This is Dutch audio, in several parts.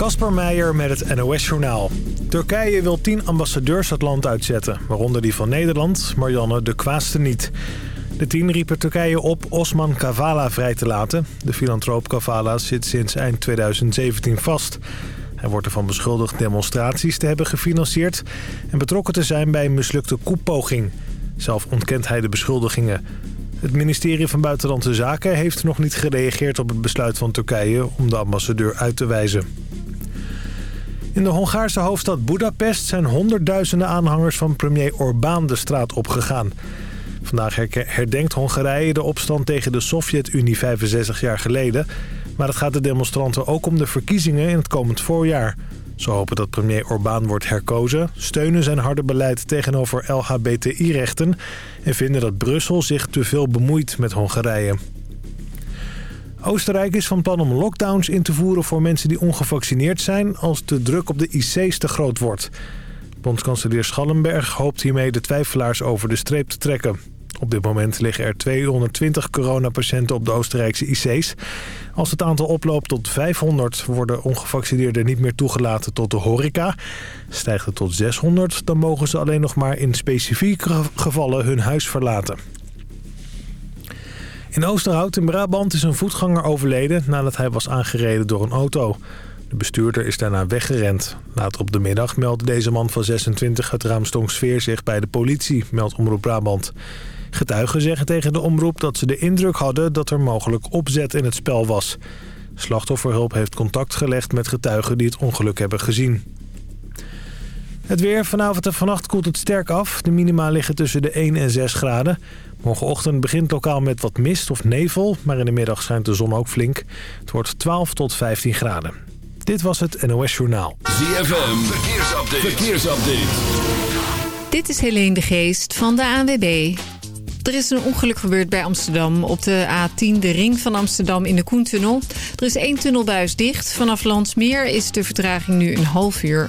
Kasper Meijer met het NOS-journaal. Turkije wil tien ambassadeurs het land uitzetten, waaronder die van Nederland, Marianne de Kwaaste niet. De tien riepen Turkije op Osman Kavala vrij te laten. De filantroop Kavala zit sinds eind 2017 vast. Hij wordt ervan beschuldigd demonstraties te hebben gefinancierd... en betrokken te zijn bij een mislukte koepoging. Zelf ontkent hij de beschuldigingen. Het ministerie van Buitenlandse Zaken heeft nog niet gereageerd op het besluit van Turkije om de ambassadeur uit te wijzen. In de Hongaarse hoofdstad Budapest zijn honderdduizenden aanhangers van premier Orbán de straat opgegaan. Vandaag herdenkt Hongarije de opstand tegen de Sovjet-Unie 65 jaar geleden. Maar het gaat de demonstranten ook om de verkiezingen in het komend voorjaar. Ze hopen dat premier Orbán wordt herkozen, steunen zijn harde beleid tegenover LHBTI-rechten... en vinden dat Brussel zich te veel bemoeit met Hongarije. Oostenrijk is van plan om lockdowns in te voeren voor mensen die ongevaccineerd zijn... als de druk op de IC's te groot wordt. Bondskanselier Schallenberg hoopt hiermee de twijfelaars over de streep te trekken. Op dit moment liggen er 220 coronapatiënten op de Oostenrijkse IC's. Als het aantal oploopt tot 500 worden ongevaccineerden niet meer toegelaten tot de horeca. Stijgt het tot 600, dan mogen ze alleen nog maar in specifieke gevallen hun huis verlaten. In Oosterhout in Brabant is een voetganger overleden nadat hij was aangereden door een auto. De bestuurder is daarna weggerend. Later op de middag meldde deze man van 26 uit Raamstonksfeer zich bij de politie, meldt Omroep Brabant. Getuigen zeggen tegen de omroep dat ze de indruk hadden dat er mogelijk opzet in het spel was. Slachtofferhulp heeft contact gelegd met getuigen die het ongeluk hebben gezien. Het weer. Vanavond en vannacht koelt het sterk af. De minima liggen tussen de 1 en 6 graden. Morgenochtend begint lokaal met wat mist of nevel, maar in de middag schijnt de zon ook flink. Het wordt 12 tot 15 graden. Dit was het NOS Journaal. ZFM. Verkeersupdate. Verkeersupdate. Dit is Helene de Geest van de ANWB. Er is een ongeluk gebeurd bij Amsterdam op de A10, de ring van Amsterdam in de Koentunnel. Er is één tunnelbuis dicht. Vanaf Landsmeer is de vertraging nu een half uur.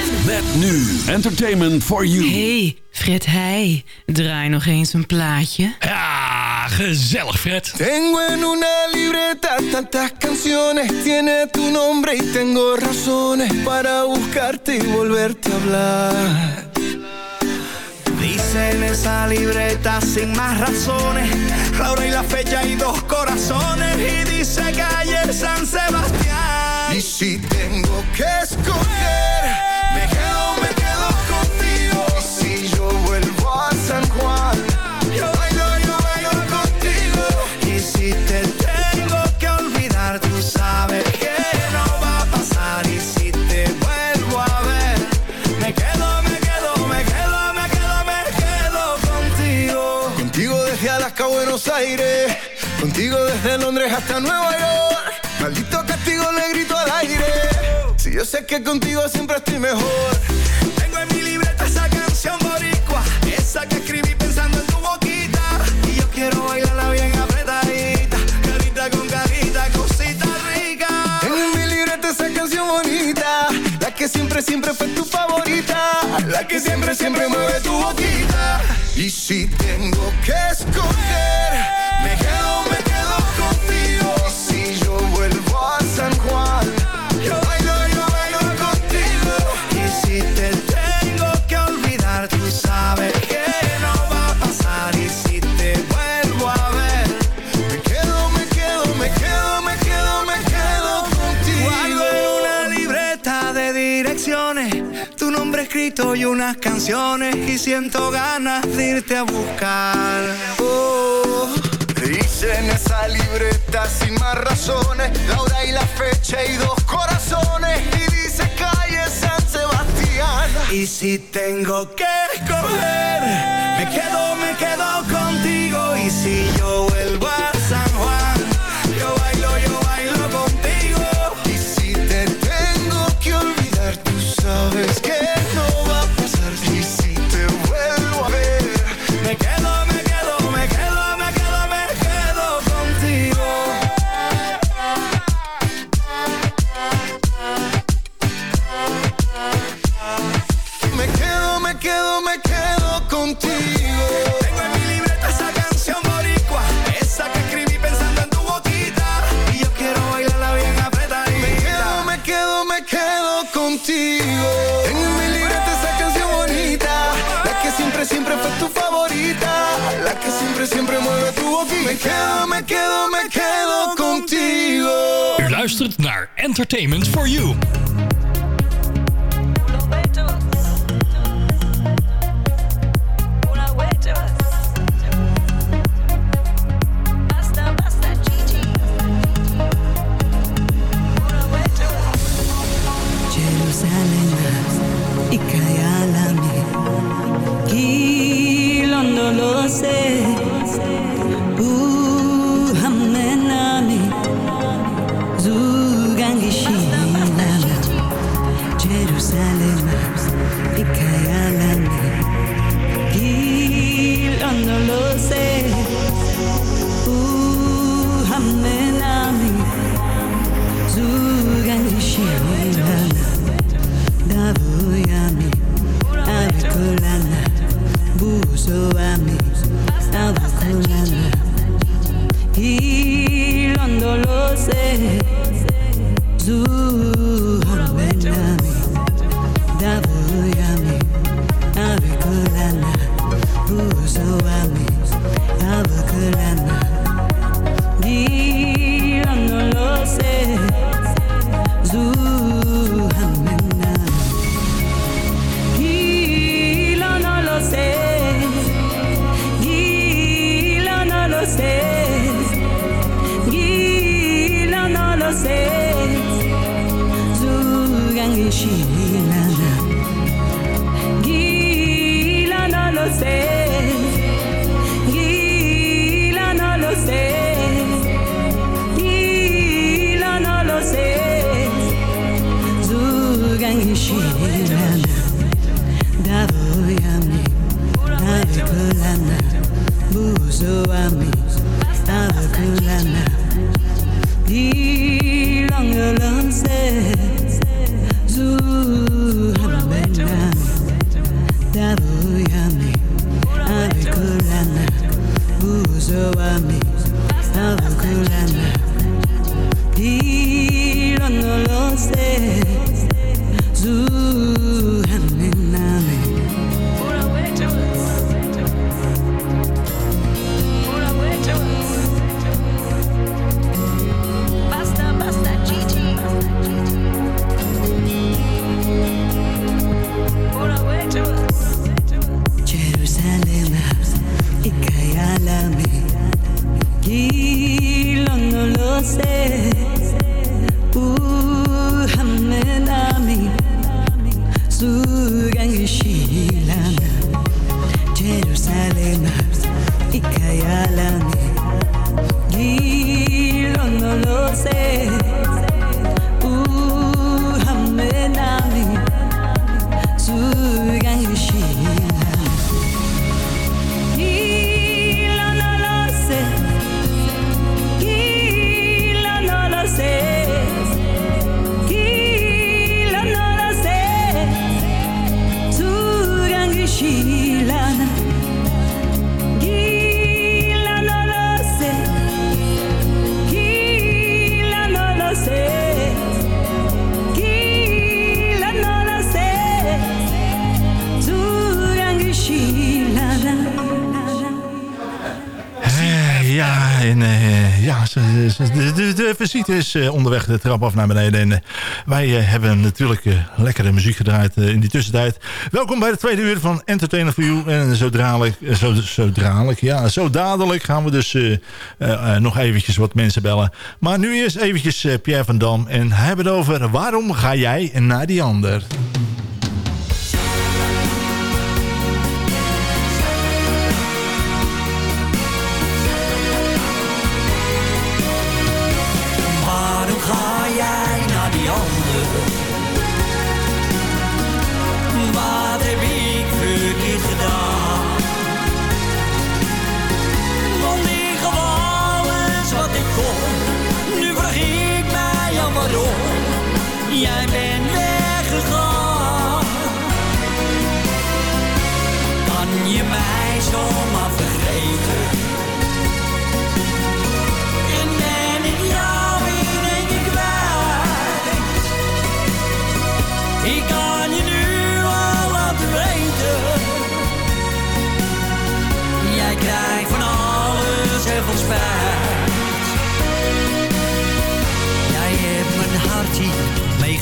Met nu Entertainment for You. Hey, Fred Heij. Draai nog eens een plaatje. Ja, gezellig Fred. Tengo en una libreta tantas canciones. Tiene tu nombre y tengo razones para buscarte y volverte a hablar. Dice en esa libreta sin más razones La hora y la fecha y dos corazones Y dice calle San Sebastián Y si tengo que escoger San Juan. Yo bailo, yo bailo contigo. Y si te tengo que olvidar Tú sabes que no va a pasar. Y si te vuelvo a ver Me quedo, me quedo, me quedo, me quedo, me quedo contigo. Contigo desde Alaska a Buenos Aires. Contigo desde Londres hasta Nueva York. Maldito castigo le grito al aire. Si yo sé que contigo siempre estoy mejor. Tengo en mi libreta esa canción boricua Esa que escribí pensando en tu boquita. Y yo quiero bailarla bien apretadita. Carita con carita, cosita rica. En mi libreta esa canción bonita. La que siempre, siempre fue tu favorita. La que siempre, siempre mueve tu boquita. Y si tengo que escoger texto y unas canciones y siento ganas de irte a buscar. Oh. Dice en esa libreta sin más razones, la hora y la fecha y dos corazones y dice calle San Sebastián. Y si tengo que escoger, me quedo, me quedo contigo y si yo me quedo, me quedo contigo. U luistert naar Entertainment for You. ngishilana ngila lo se. Ngila nalo se. Ngila nalo se. Zuga ngishilana. Davo yami navikulana de, visite is eh, onderweg de trap af naar beneden. En eh, wij eh, hebben natuurlijk lekkere muziek gedraaid in die tussentijd. Welkom bij de tweede uur van Entertainer for You. En zo dadelijk, zo, dadelijk, ja, zo dadelijk gaan we dus nog eventjes wat mensen bellen. Maar nu eerst eventjes Pierre van Dam. En hebben het over waarom ga jij naar die ander?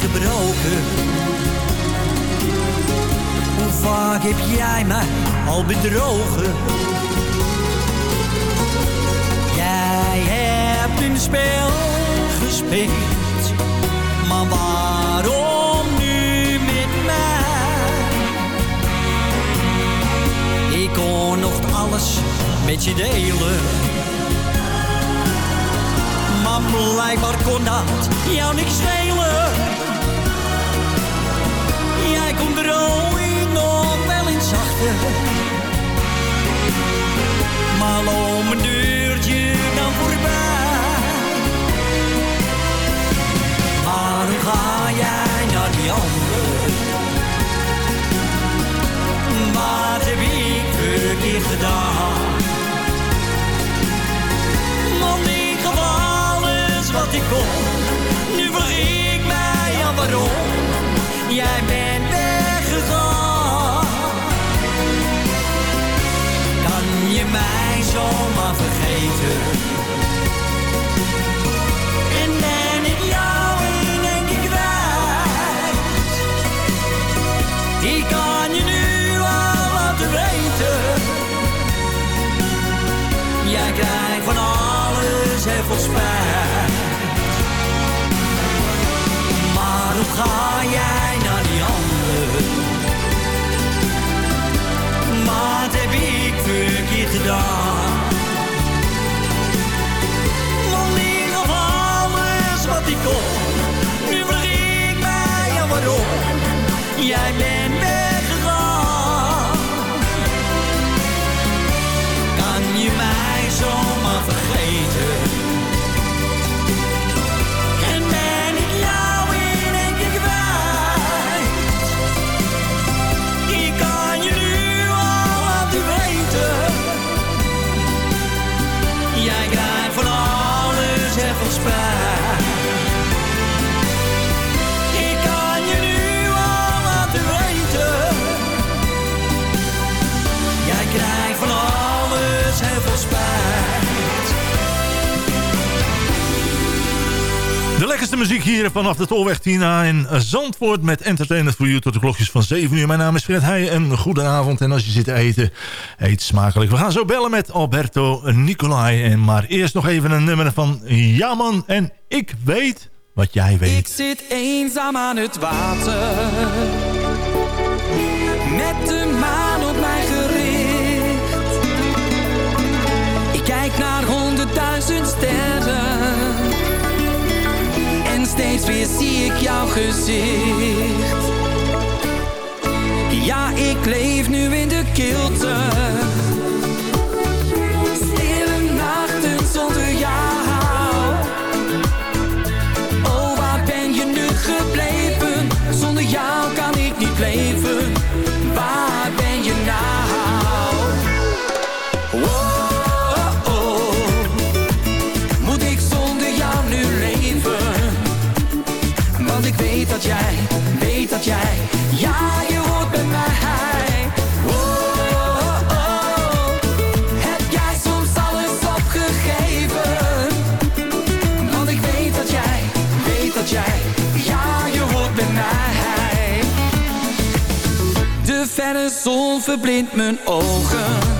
Meegebroken. Hoe vaak heb jij mij al bedrogen? Jij hebt een spel gespeeld, maar waarom nu met mij? Ik kon nog alles met je delen. Maar blijkbaar kon dat jou niks schelen. Maar loop een deurtje dan voorbij. Waarom ga jij naar die ander? Wat heb ik verkeerd gedaan? Want ik gaf alles wat ik kon. Nu vraag ik mij aan waarom. Jij bent je mij zomaar vergeten? En ben ik jou in één keer kwijt? Ik kan je nu al laten weten. Jij krijgt van alles heel veel spijt. Ik verkeerd gedaan? Ik gaf alles wat ik kon. Nu vraag ik mij aan waarom. Jij bent muziek hier vanaf de Tolweg Tina in Zandvoort... met Entertainment voor u tot de klokjes van 7 uur. Mijn naam is Fred Heij en goedenavond. En als je zit te eten, eet smakelijk. We gaan zo bellen met Alberto Nicolai. En maar eerst nog even een nummer van Jaman. En ik weet wat jij Ik weet. zit eenzaam aan het water. Met de maan op mij gericht. Ik kijk naar honderdduizend sterren. Steeds weer zie ik jouw gezicht. Ja, ik leef nu in de kilte. Jij, ja, je hoort bij mij. Oh, oh, oh. Heb jij soms alles opgegeven? Want ik weet dat jij, weet dat jij, ja, je hoort bij mij. De verre zon verblindt mijn ogen.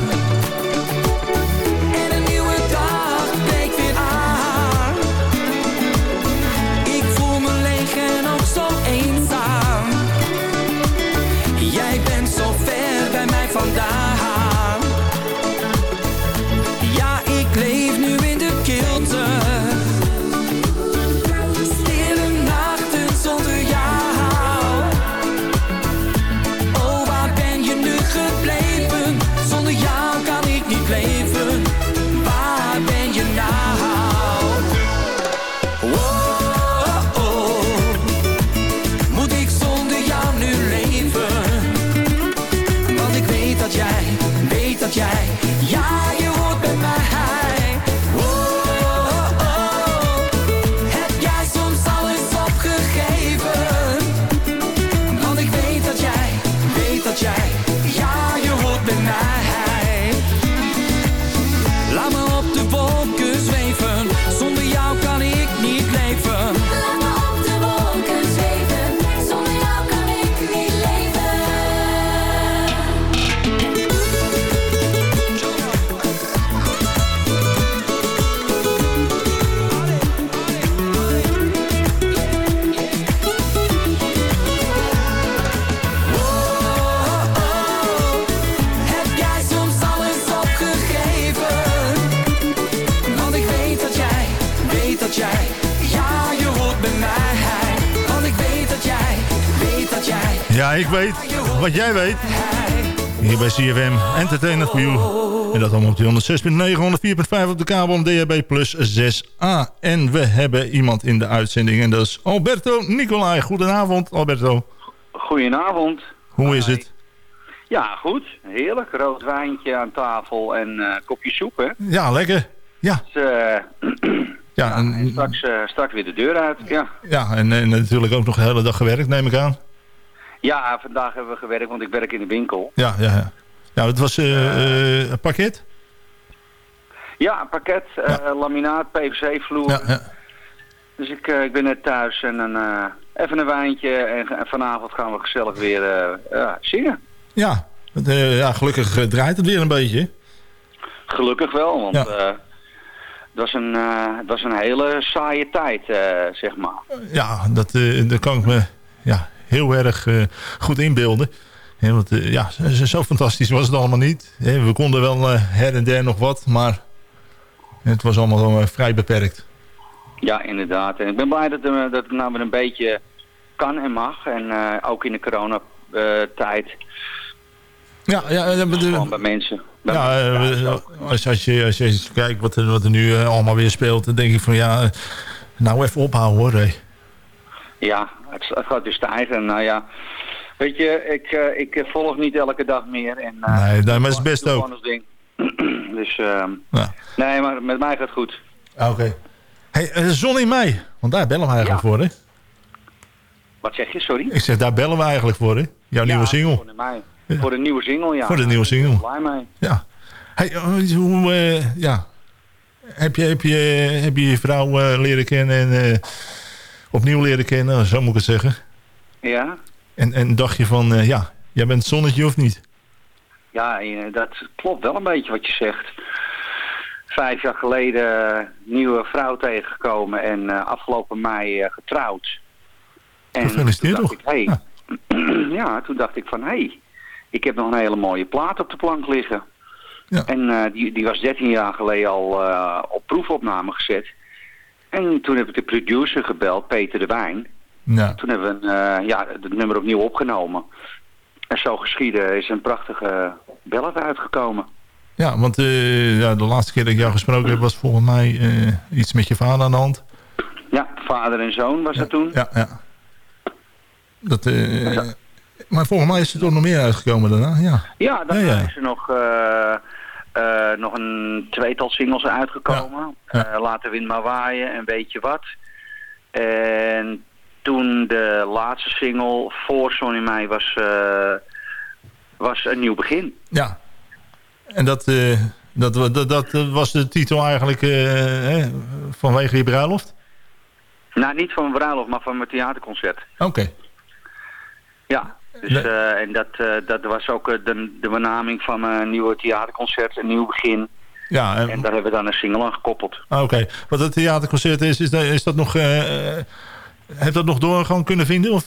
Wat jij weet. Hier bij CFM Entertainment for You. En dat allemaal op die 106.9, 104.5 op de kabel om DHB plus 6a. En we hebben iemand in de uitzending en dat is Alberto Nicolai. Goedenavond Alberto. Goedenavond. Hoe is het? Ja, goed. Heerlijk. Rood wijntje aan tafel en eh kopje soep, hè. Ja, lekker. Ja, Dus, eh, ja, en en, straks, eh, straks weer de deur uit. Ja. ja en, en natuurlijk ook nog de hele dag gewerkt, neem ik aan. Ja, vandaag hebben we gewerkt, want ik werk in de winkel. Ja, ja, ja. Nou, het was eh, eh, een pakket. Ja, een pakket, eh, laminaat, PVC-vloer. Ja, ja. Dus ik, ik ben net thuis en dan even een wijntje. En, vanavond gaan we gezellig weer ja, zingen. Ja, ja, gelukkig draait het weer een beetje. Gelukkig wel, want Ja. eh, het, was een, eh, het was een hele saaie tijd, zeg maar. Ja, dat, dat kan ik me ja, heel erg eh, goed inbeelden. Want eh, ja, zo, fantastisch was het allemaal niet. We konden wel eh, her en der nog wat, maar het was allemaal vrij beperkt. Ja, inderdaad. En ik ben blij dat, dat het nou weer een beetje kan en mag. En ook in de coronatijd. Ja, ja, de- Gewoon bij mensen. Bij ja mensen als, als, je, als je kijkt wat er, wat er nu allemaal weer speelt, dan denk ik van ja, nou even ophouden hoor. hè. ja het, het gaat weer stijgen. Nou ja, weet je, ik, eh, ik volg niet elke dag meer. En, eh, Nee, dat is best ook. ding. dus, ehm, Ja. nee, maar met mij gaat het goed. Ah, Oké. Hey, eh, zon in mei, want daar bellen we eigenlijk voor hè. Wat zeg je, sorry? Ik zeg, daar bellen we eigenlijk voor hè. Jouw nieuwe single. Voor mij. voor de nieuwe single, ja. Voor de nieuwe single. Blij mee. Ja. Hey, hoe, ja. Heb je, heb, je, heb je je vrouw leren kennen en opnieuw leren kennen, zo moet ik het zeggen. Ja? En, en dacht je van, eh, ja, jij bent zonnetje of niet? Ja, eh, dat klopt wel een beetje wat je zegt. Vijf jaar geleden eh, nieuwe vrouw tegengekomen en afgelopen mei getrouwd. En Gefeliciteerd toch? Ik, hey, ja. toen dacht ik van, hé, hey, ik heb nog een hele mooie plaat op de plank liggen. Ja. En die, die was 13 jaar geleden al op proefopname gezet. En toen heb ik de producer gebeld, Peter de Wijn. Ja. Toen hebben we een, eh, ja, het nummer opnieuw opgenomen. En zo geschieden is een prachtige ballad uitgekomen. Ja, want eh, ja, de laatste keer dat ik jou gesproken heb was volgens mij eh, iets met je vader aan de hand. Ja, vader en zoon was dat toen. Ja, ja. Dat, maar volgens mij is er toch nog meer uitgekomen daarna, ja. Ja, dan ja. is er nog, eh, nog een tweetal singles uitgekomen. Ja. Eh, Laat de wind maar waaien en weet je wat. En toen de laatste single voor Sonny Mei was, eh, was een nieuw begin. Ja. En dat, dat, dat, dat, was de titel eigenlijk hè, vanwege je bruiloft? Nou, niet van mijn bruiloft, maar van mijn theaterconcert. Oké. Ja, dus, eh, en dat, eh, dat was ook eh, de, de benaming van mijn nieuwe theaterconcert, een nieuw begin. Ja, en- En daar hebben we dan een single aan gekoppeld. Ah, Oké, wat het theaterconcert is, is dat, is dat nog... heeft dat nog doorgang kunnen vinden? Of?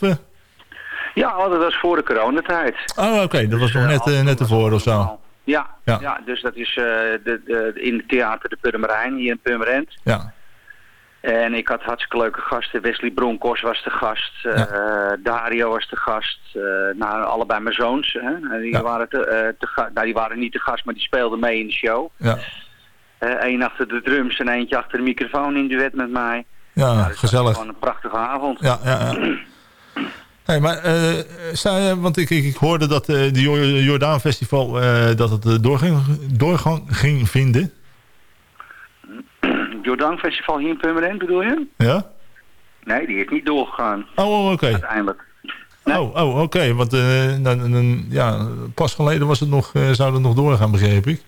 Ja, dat was voor de coronatijd. Oh, oké, dat was nog net, eh, net ervoor of zo. Ja, Ja. ja. dus dat is de, de, in het theater de Purmerijn, hier in Purmerend. Ja, En ik had hartstikke leuke gasten. Wesley Bronkhorst was de gast. eh, Dario was de gast. eh nou, allebei mijn zoons. Hè. Die, Ja. waren te, eh, te ga- nou, die waren niet de gast, maar die speelden mee in de show. ja, Eén achter de drums en eentje achter de microfoon in duet met mij. ja Nou, dus gezellig. Gewoon een prachtige avond. Ja, ja, ja. Hey, maar eh, je, want ik, ik, ik hoorde dat eh de Jo- Jordaan Festival eh, dat het eh, doorgang, doorgang ging vinden. Jordaan Festival hier in Purmerend bedoel je? Ja? Nee, die is niet doorgegaan Oh, oh, oké. uiteindelijk. Oh, oh oké. Want eh, dan, dan, ja, pas geleden was het nog, eh, zou het nog doorgaan, begreep ik.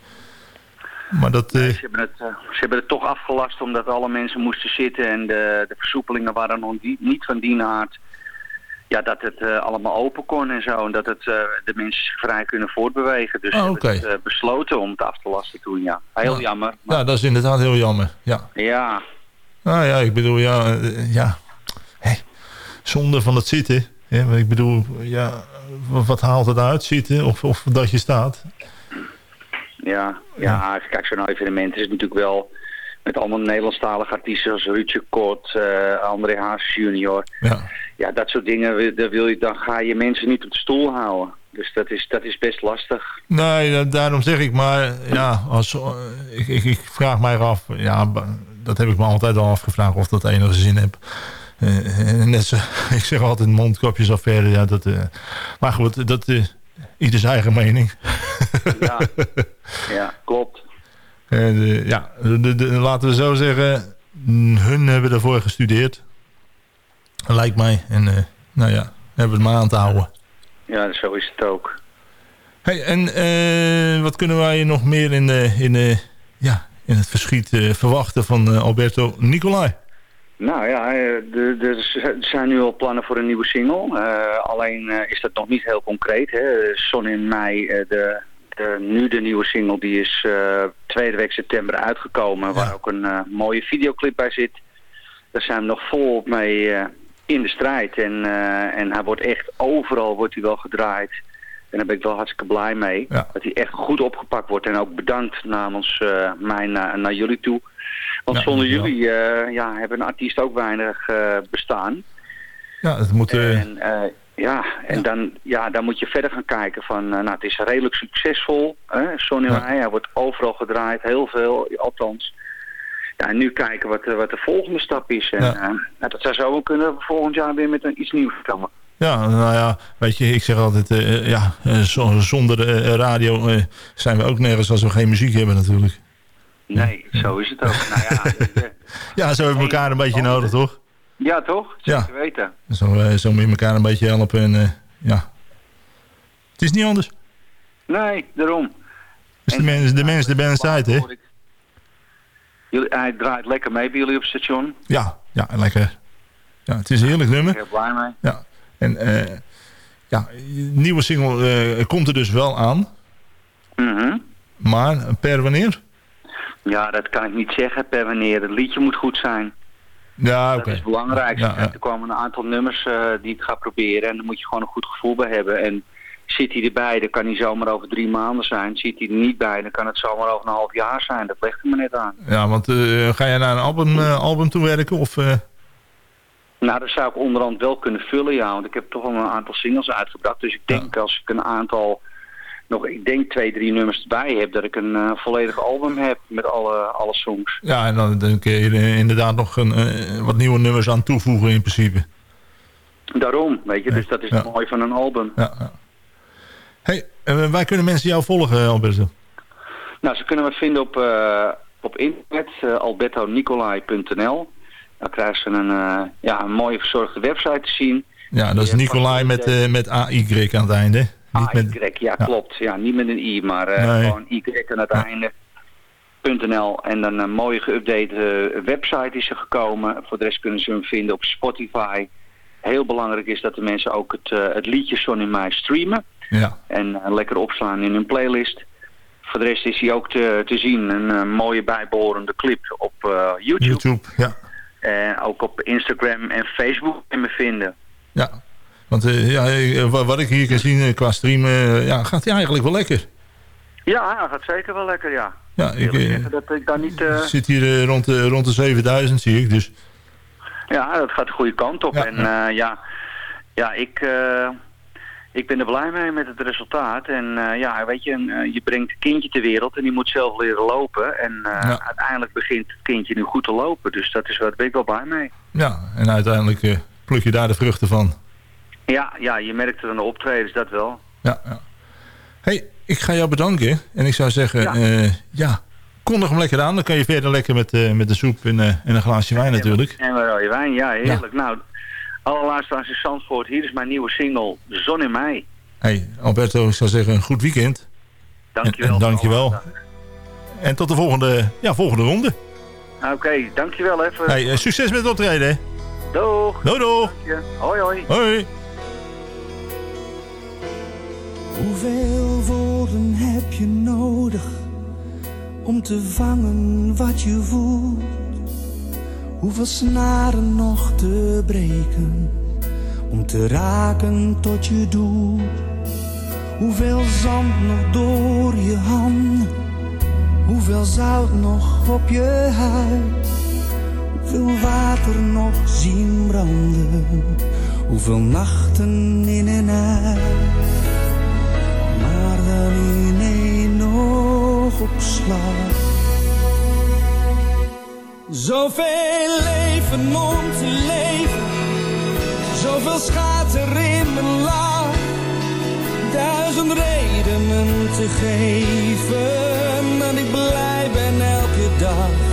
Maar dat... eh, Ze hebben, het, ze hebben het toch afgelast omdat alle mensen moesten zitten en de, de versoepelingen waren nog niet van die aard. Ja, dat het eh, allemaal open kon en zo. En dat het, eh, de mensen zich vrij kunnen voortbewegen. Dus Oh, oké. hebben het, eh, besloten om het af te lasten toen, ja. Heel Ja. jammer. maar- ja, dat is inderdaad heel jammer. Ja. ja, Nou ja, ik bedoel, ja, ja. Hé, zonde van het zitten. Hè, want ik bedoel, ja, wat haalt het uit, zitten of, of dat je staat? ja, ja. Kijk, zo'n evenement is natuurlijk wel met allemaal Nederlandstalige artiesten zoals Ruudje Kort, eh, André Hazes junior. Ja. Ja, dat soort dingen, daar wil je, dan ga je mensen niet op de stoel houden. Dus dat is, dat is best lastig. Nee, da- daarom zeg ik maar, ja, als, ik, ik, ik vraag mij af, ja, dat heb ik me altijd al afgevraagd of dat enige zin heb. Eh, net zo, ik zeg altijd mondkapjesaffaire, ja, dat, eh, maar goed, dat is ieder zijn eigen mening. Ja, ja klopt. Eh, de- ja, de, de- laten we zo zeggen, mm, hun hebben ervoor gestudeerd, lijkt mij. En eh, nou ja, hebben we het maar aan te houden. Ja, zo is het ook. Hey, en eh, wat kunnen wij nog meer in, eh, in, ja, in het verschiet verwachten van Alberto Nicolai? Nou ja, de- de- er zijn nu al plannen voor een nieuwe single. Alleen is dat nog niet heel concreet. Hè. Zon in mei, de, de, nu de nieuwe single, die is eh, tweede week september uitgekomen. Waar ook een eh, mooie videoclip bij zit. Daar zijn we nog volop mee eh, in de strijd. En, eh, en hij wordt echt, overal wordt hij wel gedraaid. En daar ben ik wel hartstikke blij mee. Ja. Dat hij echt goed opgepakt wordt. En ook bedankt namens eh, mij naar, naar jullie toe. Want Ja, zonder jullie eh, ja, hebben een artiest ook weinig eh, bestaan. Ja, het moet... eh, En, eh, ja, en Dan, ja, dan moet je verder gaan kijken van, eh, nou het is redelijk succesvol. Hè? Sonny Ja. Hij wordt overal gedraaid, heel veel, althans. Ja, en nu kijken wat, de- wat de volgende stap is. En, Ja. eh, nou, dat zou zo kunnen volgend jaar weer met een, iets nieuws komen. ja, nou ja, weet je, ik zeg altijd, eh, ja, eh, zo- zonder eh, radio eh, zijn we ook nergens als we geen muziek hebben natuurlijk. Nee, zo is het ook. nou ja, eh, Ja, zo hebben we elkaar een beetje nodig, toch? Ja toch? Ja. Zeker weten. Zo, eh, zo moet je elkaar een beetje helpen en eh, ja. Het is niet anders. Nee, daarom. Dus de mens, de mens, de band hè? Hij draait lekker mee bij jullie op het station. Ja, ja, lekker. Ja, het is een heerlijk Ik ben nummer. heel blij mee. Ja, en eh ja, nieuwe single komt er dus wel aan. Mhm. Maar per wanneer? Ja, dat kan ik niet zeggen per wanneer. Het liedje moet goed zijn. Ja. Dat is het belangrijkste. Ja, ja. Er komen een aantal nummers eh, die ik ga proberen. En daar moet je gewoon een goed gevoel bij hebben. En zit hij erbij, dan kan hij zomaar over drie maanden zijn. Zit hij er niet bij, dan kan het zomaar over een half jaar zijn. Dat legt er me net aan. Ja, want eh, ga jij naar een album, eh, album toe werken? Of, Nou, dat zou ik onderhand wel kunnen vullen, ja. Want ik heb toch al een aantal singles uitgebracht. Dus ik denk als ik een aantal, nog ik denk twee, drie nummers erbij heb... dat ik een eh, volledig album heb met alle, alle songs. ja, en dan, dan kun je er inderdaad nog een, eh, wat nieuwe nummers aan toevoegen in principe. Daarom, weet je. Dus dat is Ja. het mooie van een album. Ja, ja. Hey, eh, waar kunnen mensen jou volgen, Alberto? Nou, ze kunnen me vinden op, op internet, eh, albertonicolai.nl. Dan krijgen ze een, ja, een mooie verzorgde website te zien. Ja, dat is Nicolai met, met AY aan het einde. Niet met, AY, ja, Ja. klopt. Ja, niet met een i, maar Nee. gewoon y aan het einde. .nl en dan een mooie geüpdate eh, website is er gekomen. Voor de rest kunnen ze hem vinden op Spotify. Heel belangrijk is dat de mensen ook het, eh, het liedje Son in mij streamen. ja. En lekker opslaan in hun playlist. Voor de rest is hij ook te, te zien. Een mooie bijbehorende clip op YouTube. YouTube, ja. En ook op Instagram en Facebook me vinden. ja. Want eh, ja, eh, wa- wat ik hier kan zien eh, qua streamen, eh, ja, gaat hij eigenlijk wel lekker. Ja, gaat zeker wel lekker, ja. Ja, ik eh, dat ik daar niet... eh, zit hier eh, rond, de, rond de 7000, zie ik. Dus Ja, dat gaat de goede kant op. Ja, en ja. ja, ja, ja ik, eh, ik ben er blij mee met het resultaat. En eh, ja, weet je, een, eh, je brengt een kindje ter wereld en die moet zelf leren lopen. En eh, Ja. uiteindelijk begint het kindje nu goed te lopen. Dus dat is, daar ben ik wel blij mee. ja, en uiteindelijk eh, pluk je daar de vruchten van. Ja, ja, je merkt het aan de optredens, dat wel. Ja, ja. hey, ik ga jou bedanken. En ik zou zeggen, Ja. ja, ja kondig hem lekker aan. Dan kan je verder lekker met, eh, met de soep en, eh, en een glaasje wijn natuurlijk. En wel je wijn, ja, heerlijk. Nou, alle luisteraars in Zandvoort, hier is mijn nieuwe single, Zon in Mei. Hey, Alberto, ik zou zeggen, een goed weekend. Dankjewel. En, en dankjewel. En tot de volgende, ja, volgende ronde. Oké, dankjewel hè. voor- Hey, succes met het optreden. Doeg. Doei, doeg. Hoi, hoi. Hoi. Hoeveel woorden heb je nodig om te vangen wat je voelt? Hoeveel snaren nog te breken om te raken tot je doel? Hoeveel zand nog door je handen Hoeveel zout nog op je huid? Hoeveel water nog zien branden? Hoeveel nachten in en uit? In één nog op slag. Zoveel leven om te leven, zoveel schaat er in mijn laag. Duizend redenen te geven dat ik blij ben elke dag.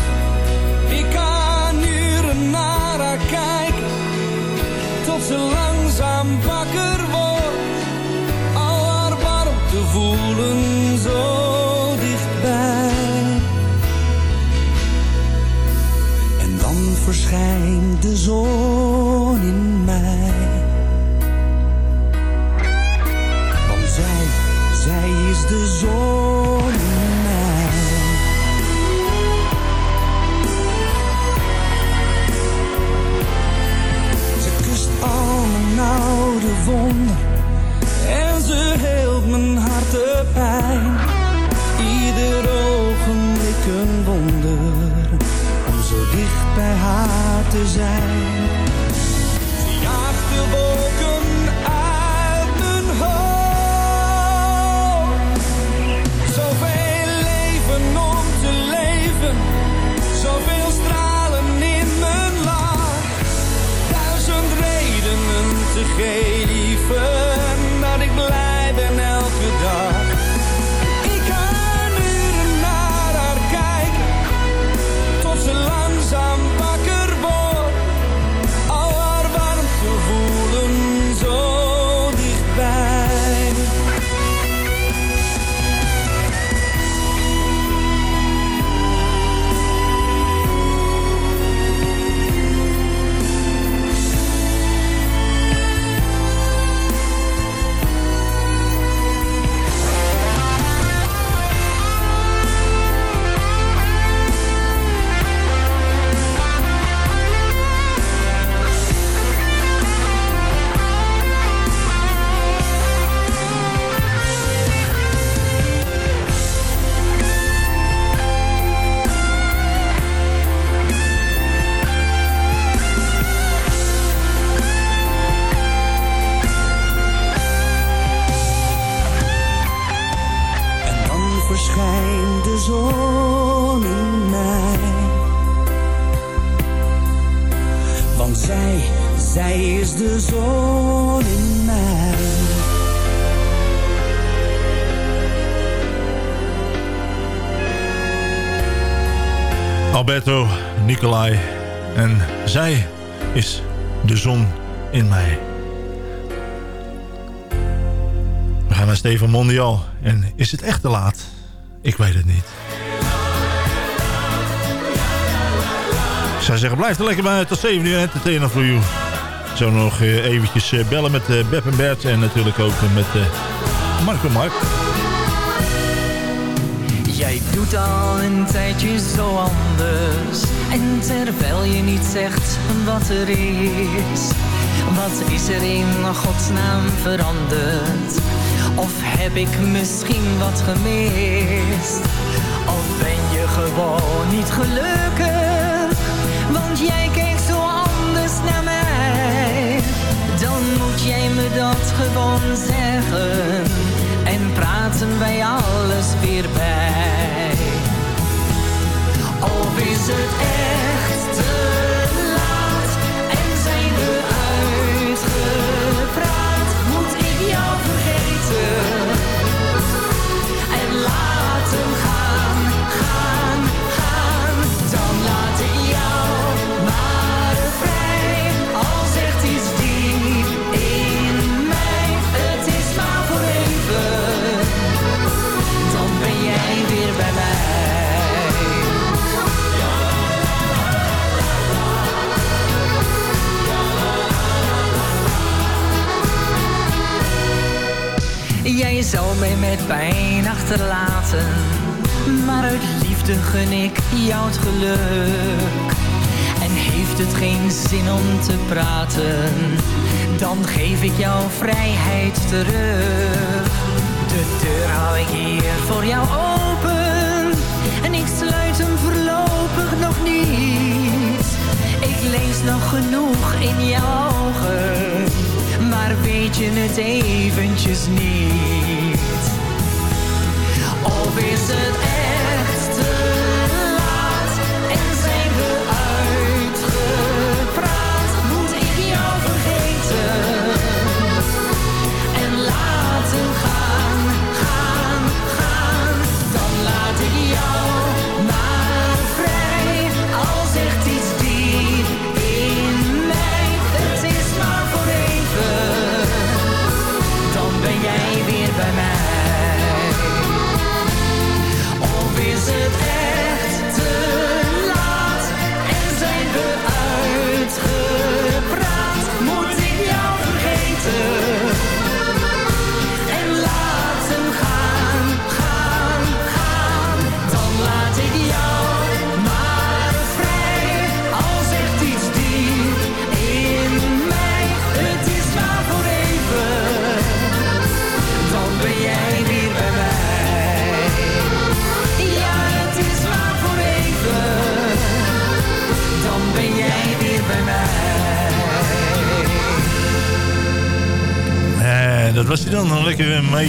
Alberto, Nicolai en zij is de zon in mij. We gaan naar Steven Mondial. En is het echt te laat? Ik weet het niet. Ik zou zeggen, blijf er lekker bij tot 7 uur entertainer voor you. Zo nog eh, eventjes eh, bellen met eh, Beb en Bert en natuurlijk ook met Marco Mark. Doet al een tijdje zo anders. En terwijl je niet zegt wat er is. Wat is er in godsnaam veranderd? Of heb ik misschien wat gemist? Of ben je gewoon niet gelukkig? Want jij kijkt zo anders naar mij. Dan moet jij me dat gewoon zeggen. En praten wij alles weer bij. Of is het echt jij je zou mij met pijn achterlaten. Maar uit liefde gun ik jou het geluk. En heeft het geen zin om te praten, dan geef ik jouw vrijheid terug. De deur hou ik hier voor jou open en ik sluit hem voorlopig nog niet. Ik lees nog genoeg in jouw ogen maar weet je het eventjes niet? Of is het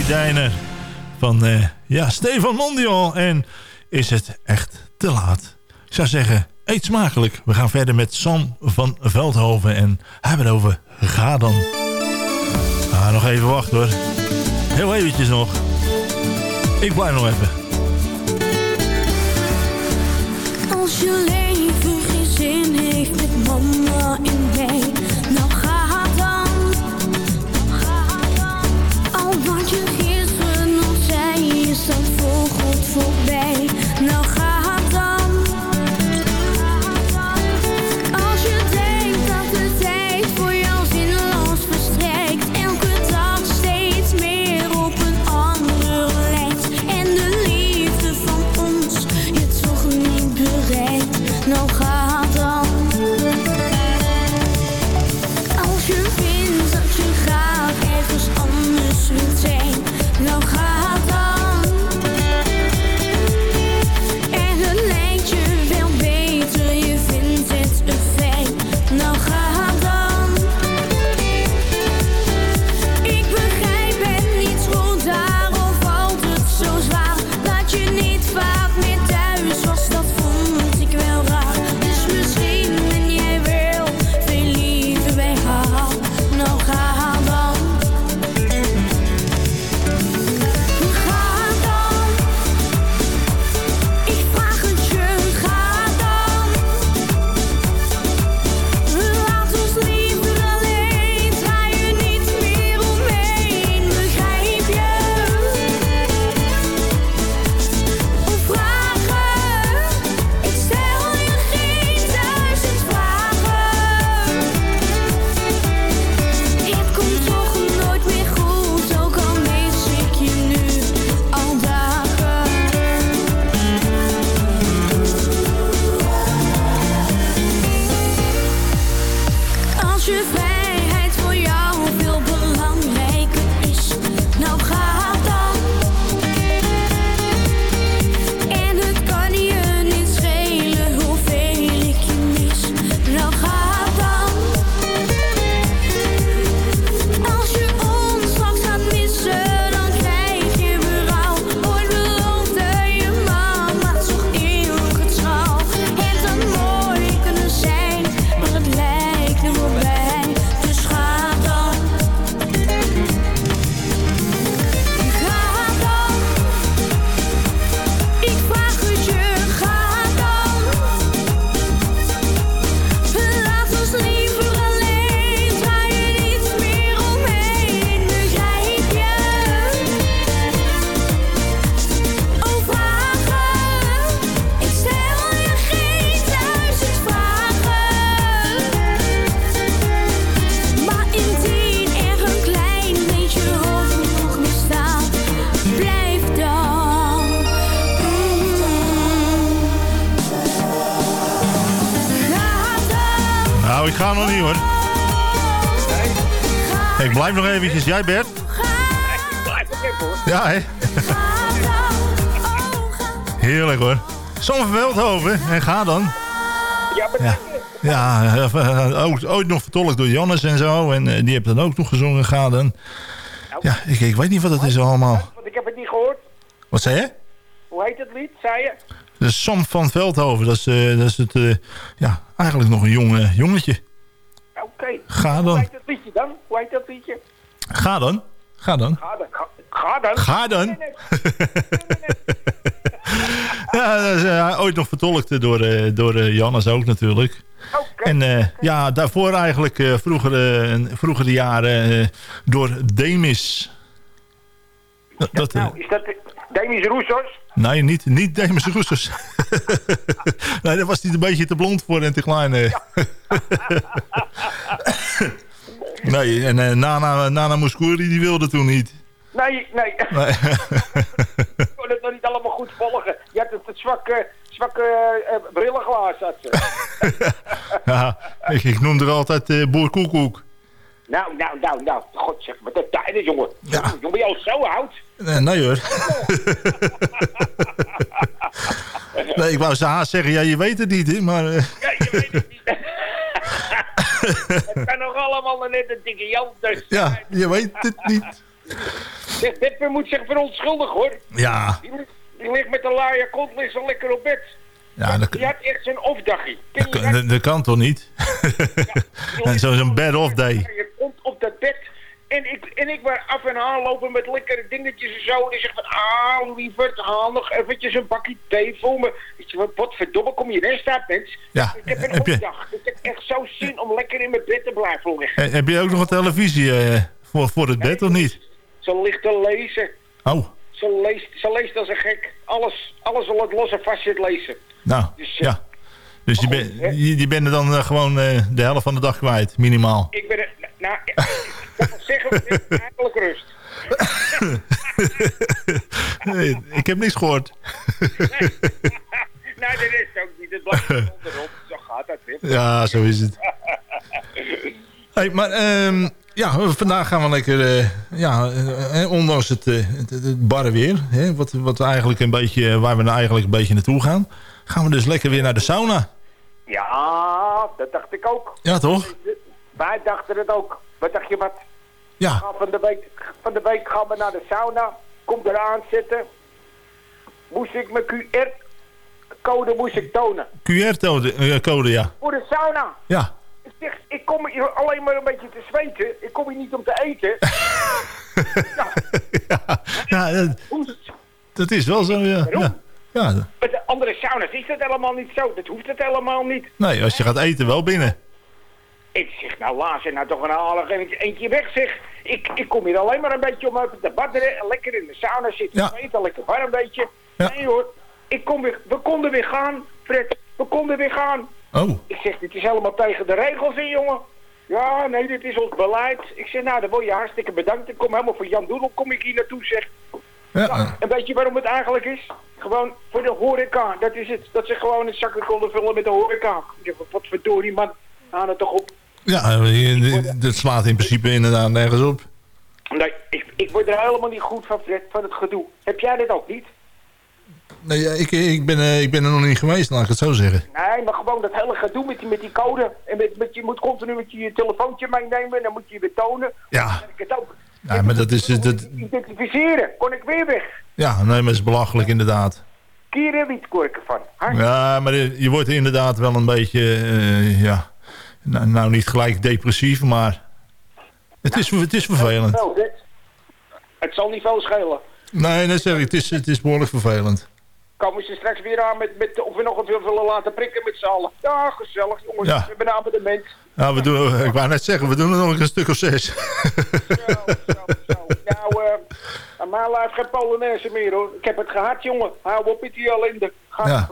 Diner van eh, ja, Stefan Mondial. En is het echt te laat? Ik zou zeggen, eet smakelijk. We gaan verder met Sam van Veldhoven en hebben het over Ga dan. Ah, nog even wachten hoor. Heel eventjes nog. Ik blijf nog even. Als je leven geen zin heeft met mama in mij vogelt voorbij. nacht. Blijf nog eventjes. Jij Bert? Ja, hè? Heerlijk hoor. Sam van Veldhoven. En ga dan. Ja. Ja, eh, ooit, nog vertolkt door Jannes en zo. En eh, die heeft dan ook nog gezongen, ga dan. Nou. Ja, ik, ik weet niet wat het is allemaal. Want ik heb het niet gehoord. Wat zei je? Hoe heet het lied, zei je? Sam van Veldhoven. Dat is, eh, dat is het, ja, eigenlijk nog een jongen, jongetje. Oké. Ga dan. Hoe heet het lied? Dan? Hoe heet dat liedje? Ga dan. Ga dan. Ga dan. Ga, ga dan. Ga dan. Nee, nee. Ja, dat is eh, ooit nog vertolkt door, eh, door eh, Jannes ook natuurlijk. En ja, daarvoor eigenlijk vroeger, vroegere jaren door Demis. Dat, dat, Nou, is dat Demis Roussos? nee, niet, niet Demis Roesters. nee, daar was hij een beetje te blond voor en te klein. nee, en eh, Nana, Nana Mouskouri die wilde toen niet. Nee, nee. Nee. ik kon het nog niet allemaal goed volgen. Je had het, het zwakke, zwakke eh, brillenglaas. Had ze. ja, ik, ik noemde er altijd eh, Boer Koekoek. nou, nou, nou, nou. God zeg, wat een tijden, jongen. Ja. Jongen, ben je al zo oud? Nee, nee hoor. nee, ik wou ze haast zeggen, ja, je weet het niet, hè, maar... Ja, je weet het niet. het kan net een dikke Jan. Dus. ja, je weet het niet. Zeg, Bedver moet zich verontschuldigen, hoor. Ja, Die, ligt- die ligt met een laaie kont, ligt zo lekker op bed. ja dat, Die had echt zijn off-dagje. Dat, dat kan toch niet? En Zo'n zo'n bad-off day. Je komt op dat bed. En ik, en ik was af en aan lopen met lekkere dingetjes en zo. En ik zeg van, ah, lieverd, haal nog eventjes een bakje thee voor me. Ik zeg, wat, verdomme, kom je nest uit, mens? Ja, Ik heb een heb je- opdag. Ik heb echt zo zin om lekker in mijn bed te blijven liggen. Eh, Heb je ook nog een televisie eh, voor, voor het bed of niet? Ze ligt te lezen. Oh, Ze leest, ze leest als een gek. Alles, alles al het los en vast zit lezen. nou, Dus, eh, ja. Dus je, ben, je, je bent er dan eh, gewoon eh, de helft van de dag kwijt, minimaal. Ik ben er, nou, ik wel zeggen, het is eigenlijk rust. Nee, ik heb niks gehoord. nou, dat is ook niet. Het blijft onderop. Zo gaat dat weer. Ja, zo is het. Hey, maar ehm, ja, vandaag gaan we lekker, eh, ja, eh, ondanks het, het- het barre weer, hè, wat, wat eigenlijk een beetje, waar we nou eigenlijk een beetje naartoe gaan, gaan we dus lekker weer naar de sauna. Ja, dat dacht ik ook. Ja, toch? Wij dachten het ook. Wat dacht je wat? Ja. Van de, week, van de week gaan we naar de sauna. Kom eraan zitten. Moest ik mijn QR-code moest ik tonen. QR-code, eh, ja. Voor de sauna. Ja. Ik zeg, ik kom hier alleen maar een beetje te zweten. Ik kom hier niet om te eten. Ja, dat, dat is wel zo, ja. ja. Ja. Met de andere sauna's is dat helemaal niet zo. Dat hoeft het helemaal niet. Nee, als je gaat eten wel binnen. Ik zeg, nou laat ze nou toch een halig eentje, weg zeg. Ik, ik kom hier alleen maar een beetje om even te badderen en lekker in de sauna zitten. Ja. Eten, lekker warm een beetje. Ja. Nee hoor, ik kom weer, we konden weer gaan, Fred. We konden weer gaan. Oh, Ik zeg, dit is helemaal tegen de regels in, jongen. Ja, nee, dit is ons beleid. Ik zeg, nou, dan word je hartstikke bedankt. Ik kom helemaal voor Jan Doedel, kom ik hier naartoe, zeg. Ja. eh, En weet je waarom het eigenlijk is? Gewoon voor de horeca, dat is het. Dat ze gewoon een zakken konden vullen met de horeca. Wat verdorie, man. Haal het toch op. Ja, dat slaat in principe inderdaad nergens op. Nee, ik, ik word er helemaal niet goed van, Fred, van het gedoe. Heb jij dit ook niet? Nee, ja, ik, ik, ben, eh, ik ben er nog niet geweest, laat ik het zo zeggen. Nee, maar gewoon dat hele gedoe met die, met die code. En met, met, je moet continu met je telefoontje meenemen en dan moet je je weer tonen. Ja. Ik het ook. Ja, maar dat is... Dat, Identificeren, kon ik weer weg. ja, nee, maar is belachelijk inderdaad. Kieren wiet kon ik ervan. Hart- Ja, maar je wordt inderdaad wel een beetje... eh, ja, nou, nou, niet gelijk depressief, maar... Het is, het is vervelend. Fred. Het zal niet veel schelen. Nee, dat zeg ik. Het is, het is behoorlijk vervelend. Komen ze straks weer aan met, met of we nog een veel willen laten prikken met z'n allen. Ja, gezellig jongens. Ja. We hebben een abonnement. Nou, we doen, ik wou net zeggen, we doen er nog een stuk of zes. Zo, zo, zo. Nou, eh aan mijn lijf geen Polonaise meer hoor. Ik heb het gehad jongen. Hou op met die ellende. Ga Ja.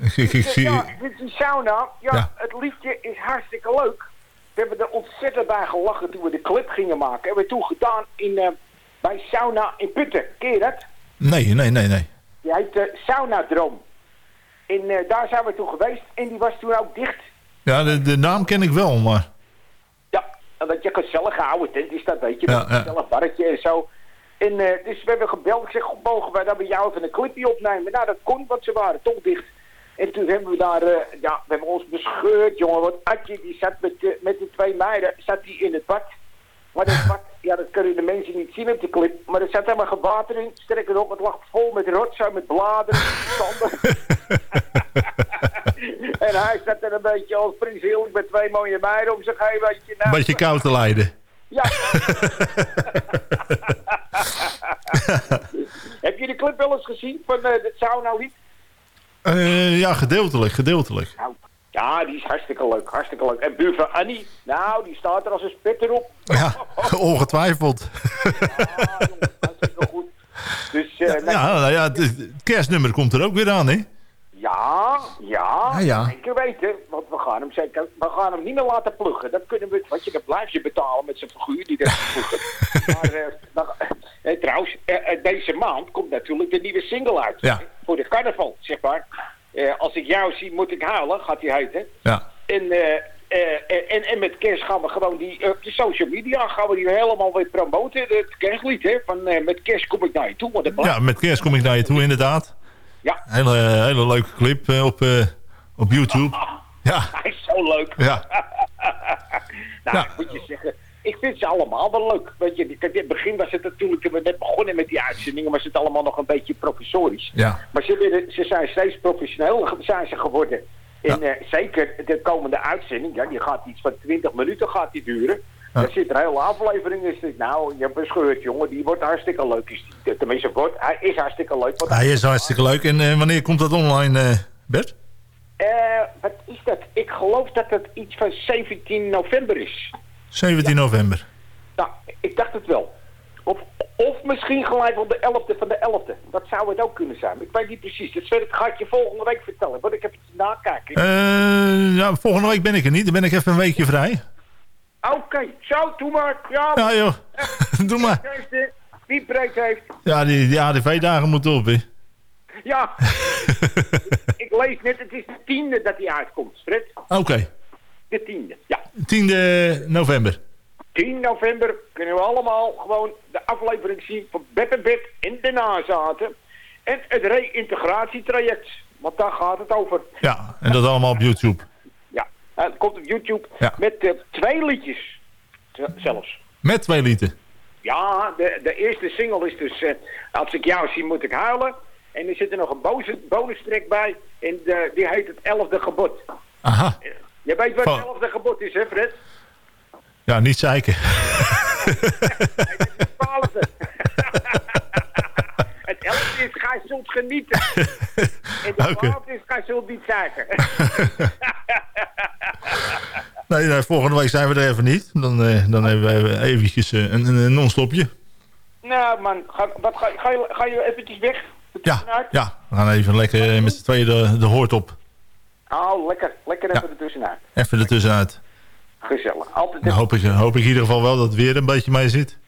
ik, ik, ik zie... Ja, dit is die sauna. Ja, Ja. het liedje is hartstikke leuk. We hebben er ontzettend bij gelachen toen we de clip gingen maken. Hebben we toen gedaan in, eh, bij Sauna in Putten. Ken je dat? Nee, nee, nee, nee. Die heet uh, Sauna Droom. En eh, daar zijn we toen geweest. En die was toen ook dicht. Ja, de, de naam ken ik wel, maar... Ja, dat je gezellig gehouden tent is dat, weet je. Ja, een ja. gezellig barretje en zo. En eh, dus we hebben gebeld. Ik zeg, "Goh, mogen wij dan bij jou even een clipje opnemen? Nou, dat kon, want ze waren toch dicht. En toen hebben we daar, eh, ja, we hebben ons bescheurd, jongen. Want Adje, die zat met, met de twee meiden, zat die in het bad. Maar dat bad, ja, dat kunnen de mensen niet zien op de clip. Maar er zat helemaal geen water in. Sterker nog, het lag vol met rotzooi, met bladeren, zanden. en hij zat er een beetje als prins met twee mooie meiden om zich heen. Weet je, Een nou, beetje koud te lijden. Ja. Heb je de clip wel eens gezien van uh, het sauna lied? Eh, ja, gedeeltelijk, gedeeltelijk. Nou, ja, die is hartstikke leuk, hartstikke leuk. En buurvrouw Annie, nou, die staat er als een spetter op. Ja, ongetwijfeld. Dus, eh, nee. Ja, nou ja, het kerstnummer komt er ook weer aan, hè? Ja, ja, Ja, ja. zeker weten. Want we gaan hem zeker, we gaan hem niet meer laten pluggen. Dat kunnen we, want je, dan blijf je betalen met zijn figuur die dat pluggen. maar eh, dan, eh, trouwens, eh, deze maand komt natuurlijk de nieuwe single uit. Ja. Voor de carnaval, zeg maar. Als ik jou zie, moet ik huilen, gaat hij heten. Ja. En, en, en met kerst gaan we gewoon die, op de social media gaan we die helemaal weer promoten. Het kerstlied, hè. Van met kerst kom ik naar je toe. Want dat Ja, met kerst kom ik naar je toe, inderdaad. Ja. Hele, hele leuke clip eh, op, eh, op YouTube. Ja. Hij is zo leuk. Ja. nou, ik moet je zeggen, ik vind ze allemaal wel leuk. Weet je, in het begin was het natuurlijk, toen we net begonnen met die uitzendingen, was het allemaal nog een beetje professorisch. Ja. Maar ze, werden- ze zijn steeds professioneel zijn ze geworden. En eh, zeker de komende uitzending, ja, die gaat iets van 20 minuten gaat die duren. Daar zit een hele aflevering in. Dus, nou, je hebt een scheurt, jongen. Die wordt hartstikke leuk. Is die. Tenminste, wordt, hij is hartstikke leuk. Hij is hartstikke leuk. En eh, wanneer komt dat online, eh, Bert? Eh, wat is dat? Ik geloof dat het iets van 17 november is. 17 november. Nou, ik dacht het wel. Of, of misschien gelijk op de 11e van de 11e. Dat zou het ook kunnen zijn. Ik weet niet precies. Dat zal ik- ga ik je volgende week vertellen. Want ik heb het nakijken. Ja, volgende week ben ik er niet. Dan ben ik even een weekje vrij. Oké, zo, doe maar. Ja, Ja, joh. Doe maar. Heeft, Wie heeft. Ja, die, die ADV-dagen moeten op, hè. Ja. ik lees net, het is de tiende dat hij uitkomt, Fred. Oké. De tiende, ja. 10 november. 10 november kunnen we allemaal gewoon de aflevering zien van Beb en Beb in de nazaten. En het reïntegratietraject. Want daar gaat het over. Ja, en dat allemaal op YouTube. Eh, het komt op YouTube Ja. met eh, twee liedjes. Zelfs. Met twee lieten. Ja, de, de eerste single is dus eh, Als ik jou zie moet ik huilen. En er zit er nog een bonus, bonus track bij. En de, die heet het elfde gebod. Aha. Je weet wat het elfde gebod is, hè Fred? Ja, niet zeiken. twaalfde. het elfde is, gij zult genieten. En de twaalfde is, gij zult niet zeiken. Nee, nee, volgende week zijn we er even niet. Dan, eh, dan hebben we eventjes eh, een, een, non-stopje. nou man, ga, wat, ga, ga, je, ga je eventjes weg? Ja, ja, we gaan even lekker eh, met z'n tweeën de, de hoort op. Oh, lekker. Lekker even ertussenuit. Even ertussenuit. Gezellig. Altijd Dan hoop ik, hoop ik in ieder geval wel dat het weer een beetje mee zit.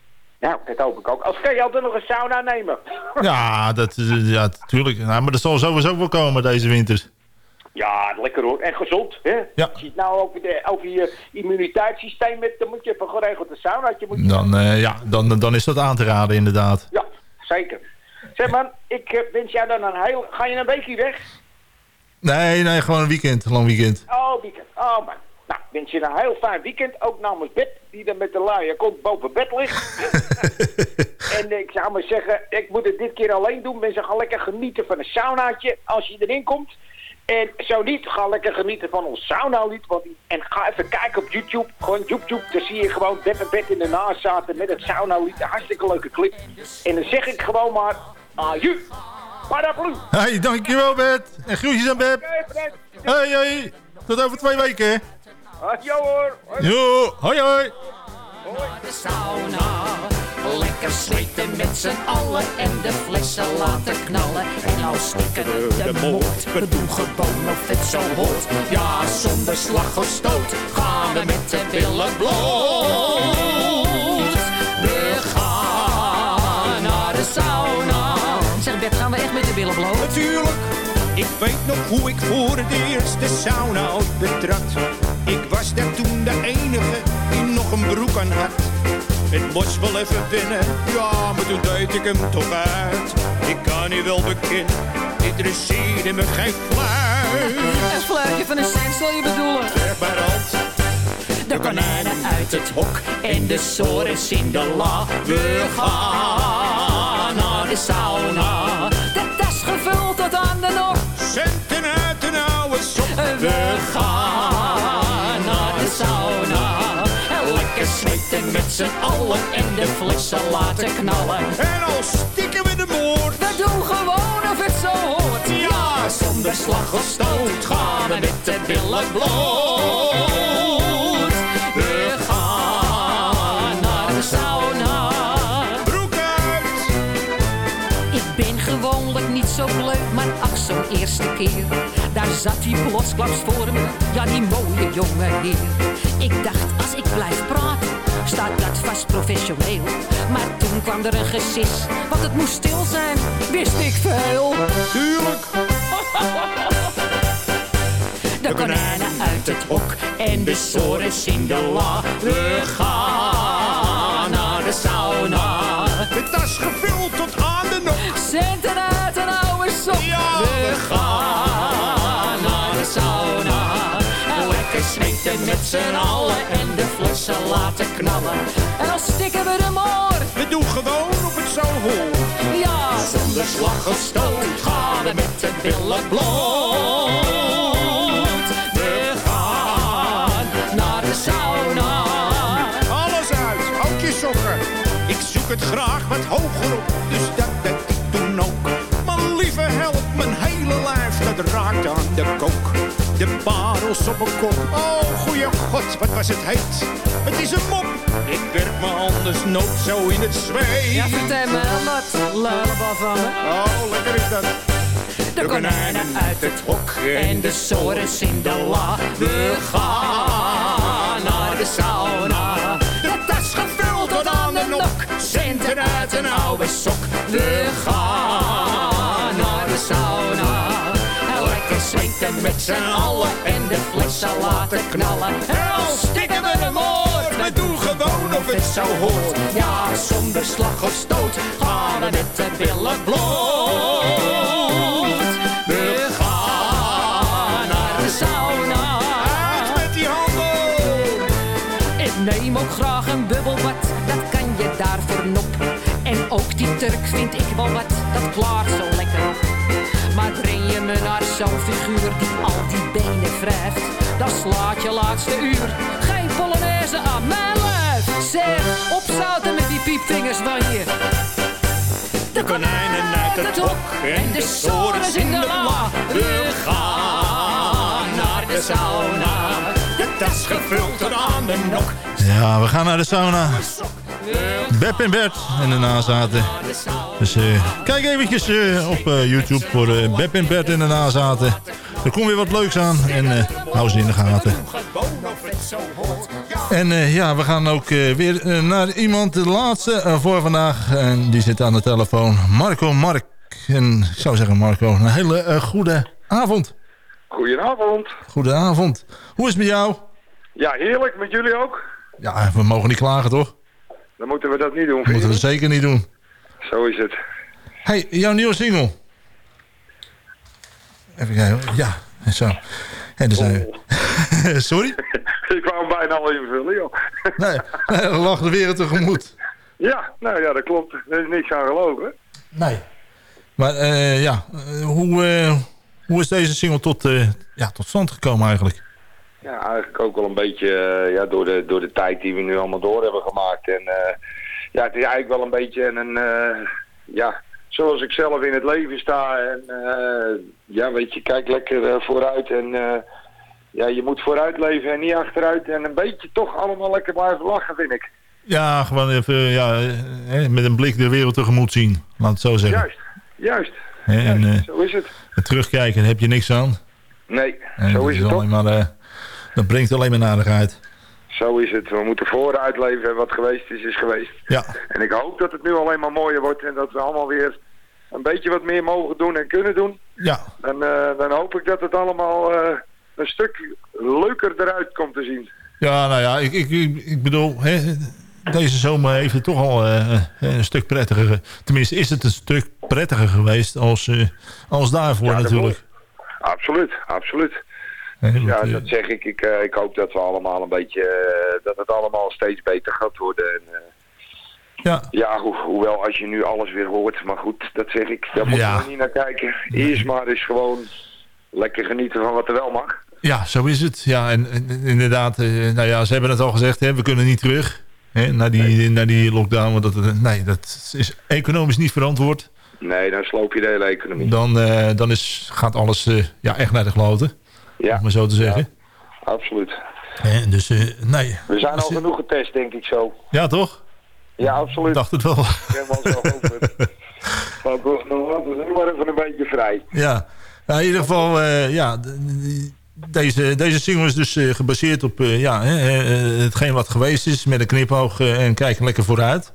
Nou, dat hoop ik ook. Als kan je altijd nog een sauna nemen. Ja, dat, ja, natuurlijk. Nou, maar dat zal sowieso wel komen deze winter. Ja, lekker hoor. En gezond, hè? Ja. Je ziet nou over, de, over je immuniteitssysteem, met, dan moet je even geregeld een saunaatje. Moet je... Dan, eh, ja, dan, dan is dat aan te raden inderdaad. Ja, zeker. Zeg man, ik eh, wens jou dan een heel... Ga je een weekje weg? Nee, nee, gewoon een weekend. Een lang weekend. Oh, weekend. Oh man. Nou, ik wens je een heel fijn weekend. Ook namens Bed, die dan met de luie kont boven bed ligt. en ik zou maar zeggen, ik moet het dit keer alleen doen. Mensen gaan lekker genieten van een saunaatje als je erin komt. En zo niet, ga lekker genieten van ons saunalied. Want, en ga even kijken op YouTube. Gewoon YouTube, daar zie je gewoon Bed en Bed in de naast zaten met het saunalied. Hartstikke leuke clip. En dan zeg ik gewoon maar, aju, paraplu. Hey, dankjewel Bert. En groetjes aan Beb. Hey, hey. Tot over twee weken, hè. Ja hoor. Jo, hoi, hoi. de sauna. Lekker zweten met z'n allen en de flessen laten knallen. En nou stikken de moord. We doen gewoon of het zo hoort. Ja, zonder slag of stoot gaan we met de billen bloot. We gaan naar de sauna. Zeg Bert, gaan we echt met de billen bloot? Natuurlijk. Ik weet nog hoe ik voor het eerst de sauna betrad. Ik was daar toen de enige die nog een broek aan had. Het moest wel even winnen, ja, maar toen deed ik hem toch uit. Ik kan u wel bekennen, interesseerde me geen fluit. Een fluitje van een cent zal je bedoelen. De konijnen uit het hok en de sores in de la. We gaan naar de sauna. De tas gevuld tot aan de nog. Z'n allen en de flessen laten knallen. En al stikken we de moord. We doen gewoon of het zo hoort. Ja, zonder slag of stoot gaan we met de billen bloot. We gaan naar de sauna. Broek uit. Ik ben gewoonlijk niet zo leuk, maar ach, zo'n eerste keer. Daar zat hij plotsklaps voor me, ja, die mooie jonge heer. Ik dacht, als ik blijf praten, staat dat vast professioneel. Maar toen kwam er een gesis, want het moest stil zijn, wist ik veel. Tuurlijk. De konijnen uit het hok en de sores in de la. We gaan naar de sauna. De tas gevuld tot aan de nok. Centen uit een oude sok. Ja. We gaan zweten met z'n allen en de flessen laten knallen. En dan stikken we de moor. We doen gewoon of het zo hoort. Ja, zonder slag of stoot gaan we met de billen bloot. We gaan naar de sauna. Alles uit, ook je sokken. Ik zoek het graag wat hoger op, dus dat deed ik toen ook. Maar lieve help, mijn hele lijf, dat raakt aan de kook. De parels op mijn kop, oh goeie god, wat was het heet. Het is een mop, ik werk me anders nooit zo in het zweet. Ja, vertel me wat, lullebal van me. Oh, lekker is dat. De konijnen uit het hok en de sores in de la. We gaan naar de sauna. De tas gevuld tot aan de nok. Centen uit een oude sok. We met z'n allen en de flessen laten knallen. En dan stikken we de moord. We doen gewoon of het zo hoort. Ja, zonder slag of stoot gaan we met de billen bloot. We gaan naar de sauna. Uit met die handen. Ik neem ook graag een bubbelbad, dat kan je daar voor nop. En ook die Turk vind ik wel wat, dat klaart zo lekker zo'n figuur die al die benen wrijft, dan slaat je laatste uur geen polonaise aan mijn lijf. Zeg, opzouten met die piepvingers van je. De konijnen uit het hok en de sores in de la. We gaan naar de sauna. De tas gevuld tot aan de nok. Ja, we gaan naar de sauna. Beb en Bert en de nazaten. Dus eh, kijk eventjes eh, op eh, YouTube voor Beb en Bert en de nazaten. Er komt weer wat leuks aan en hou ze in de gaten. En ja, we gaan ook weer naar iemand, de laatste voor vandaag. En die zit aan de telefoon, Marco Mark. En ik zou zeggen Marco, een hele goede avond. Goedenavond. Goedenavond. Hoe is het met jou? Ja, heerlijk. Met jullie ook? Ja, we mogen niet klagen toch? Dan moeten we dat niet doen, Dat moeten we zeker niet doen. Zo is het. Hey, jouw nieuwe single. Even kijken. Ja, zo. En zijn we. Sorry? Ik wou hem bijna al invullen, joh. Nee, nee dan lag de wereld tegemoet. Ja, nou ja, dat klopt. Er is niks aan gelogen. Nee. Maar eh, ja, eh, hoe, eh, hoe is deze single tot, ja, tot stand gekomen eigenlijk? Ja, eigenlijk ook wel een beetje ja, door, de, door de tijd die we nu allemaal door hebben gemaakt. En ja, het is eigenlijk wel een beetje een, eh, ja, zoals ik zelf in het leven sta. En eh, ja, weet je, kijk lekker eh, vooruit en ja, je moet vooruit leven en niet achteruit. En een beetje toch allemaal lekker blijven lachen, vind ik. Ja, gewoon even ja, met een blik de wereld tegemoet zien. Laat het zo zeggen. Juist, juist. En Zo is het. terugkijken, heb je niks aan. Nee, En zo is het toch. maar, dat brengt alleen maar narigheid. Zo is het. We moeten vooruit leven en wat geweest is, is geweest. Ja. En ik hoop dat het nu alleen maar mooier wordt en dat we allemaal weer een beetje wat meer mogen doen en kunnen doen. Ja. Dan, eh, dan hoop ik dat het allemaal eh, een stuk leuker eruit komt te zien. Ja, nou ja, ik, ik, ik, bedoel, hè, deze zomer even toch al eh, een stuk prettiger... Tenminste, is het een stuk prettiger geweest als, als daarvoor Ja, natuurlijk. Absoluut, absoluut. Ja, eh, dat zeg ik. Ik, eh, ik hoop dat we allemaal een beetje, eh, dat het allemaal steeds beter gaat worden. En, Ja. ja ho- hoewel als je nu alles weer hoort, maar goed, dat zeg ik, daar moeten Ja. we niet naar kijken. Eerst maar eens gewoon lekker genieten van wat er wel mag. Ja, zo is het. Ja, en, en inderdaad, nou ja, ze hebben het al gezegd, hè, we kunnen niet terug hè, naar, die, naar die lockdown. Want dat, nee, dat is economisch niet verantwoord. Nee, dan sloop je de hele economie. Dan, dan is, gaat alles ja, echt naar de kloten, Ja, om maar zo te zeggen. absoluut. Dus eh, nee. We zijn al genoeg getest, denk ik zo. Ja, toch? Ja, absoluut. Ik dacht het wel. Ik ben wel zo over. Maar we maar even een beetje vrij. Ja, nou, in ieder geval, eh, ja, deze, deze single is dus eh, gebaseerd op eh, ja, eh, hetgeen wat geweest is, met een knipoog eh, en kijken lekker vooruit.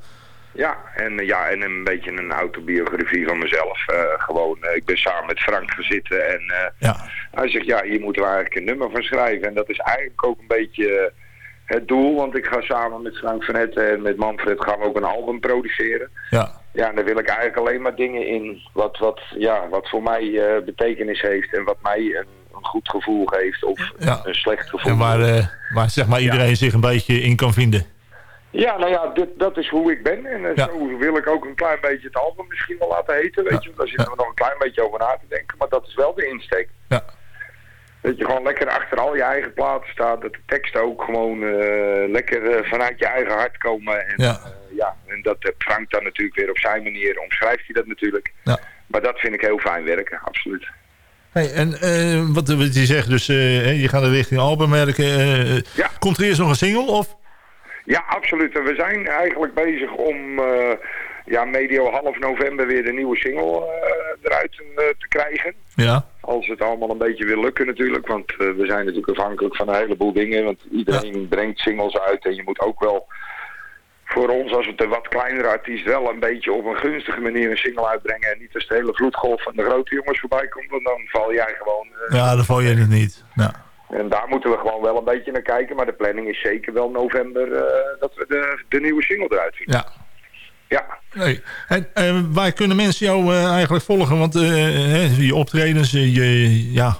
Ja, en, eh, ja, en een beetje een autobiografie van mezelf. Eh, gewoon, eh, ik ben samen met Frank gaan zitten en eh, hij zegt, ja, hier moeten we eigenlijk een nummer van schrijven. En dat is eigenlijk ook een beetje eh, het doel, want ik ga samen met Frank van Etten en met Manfred gaan we ook een album produceren. Ja. Ja, en daar wil ik eigenlijk alleen maar dingen in wat, wat, ja, wat voor mij eh, betekenis heeft en wat mij een, een goed gevoel geeft of Ja. een slecht gevoel. En waar, waar zeg maar, iedereen zich een beetje in kan vinden. Ja, nou ja, dit, dat is hoe ik ben. En Ja. zo wil ik ook een klein beetje het album misschien wel laten heten, weet je. Daar zitten we nog een klein beetje over na te denken. Maar dat is wel de insteek. Ja. Dat je gewoon lekker achter al je eigen platen staat. Dat de teksten ook gewoon eh, lekker eh, vanuit je eigen hart komen. En, Ja. eh, ja, en dat Frank dan natuurlijk weer op zijn manier omschrijft hij dat natuurlijk. Ja. Maar dat vind ik heel fijn werken, absoluut. Hey, en wat, wat je zegt, dus je gaat er richting album werken. eh, eh, Komt er eerst nog een single? Of? Ja, absoluut. En we zijn eigenlijk bezig om ja, medio half november weer de nieuwe single eruit te krijgen. Ja. Als het allemaal een beetje wil lukken natuurlijk. Want eh, we zijn natuurlijk afhankelijk van een heleboel dingen. Want iedereen brengt singles uit. En je moet ook wel voor ons als het een wat kleinere artiest wel een beetje op een gunstige manier een single uitbrengen. En niet als de hele vloedgolf van de grote jongens voorbij komt. Want dan val jij gewoon... eh, Ja, dan val je het niet. Ja. en daar moeten we gewoon wel een beetje naar kijken. Maar de planning is zeker wel november eh, dat we de, de nieuwe single eruit zien. Ja. Ja. Nee. En, waar kunnen mensen jou eh, eigenlijk volgen? Want eh, je optredens, eh, je ja,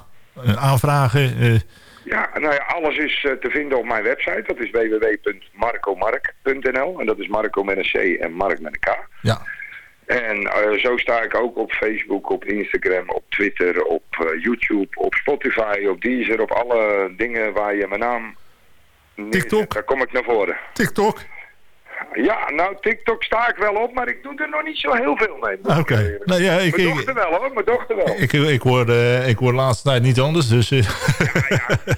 aanvragen. Ja, nou ja, alles is te vinden op mijn website. Dat is www.marcomark.nl. En dat is Marco met een C en Mark met een K. Ja. En zo sta ik ook op Facebook, op Instagram, op Twitter, op YouTube, op Spotify, op Deezer, op alle dingen waar je mijn naam TikTok? Daar kom ik naar voren. TikTok? Ja, nou TikTok sta ik wel op, maar ik doe er nog niet zo heel veel mee. Oké. Nou ja, ik, mijn dochter wel hoor, mijn dochter wel. ik, ik, hoor, eh, ik hoor de laatste tijd niet anders. Dus, eh,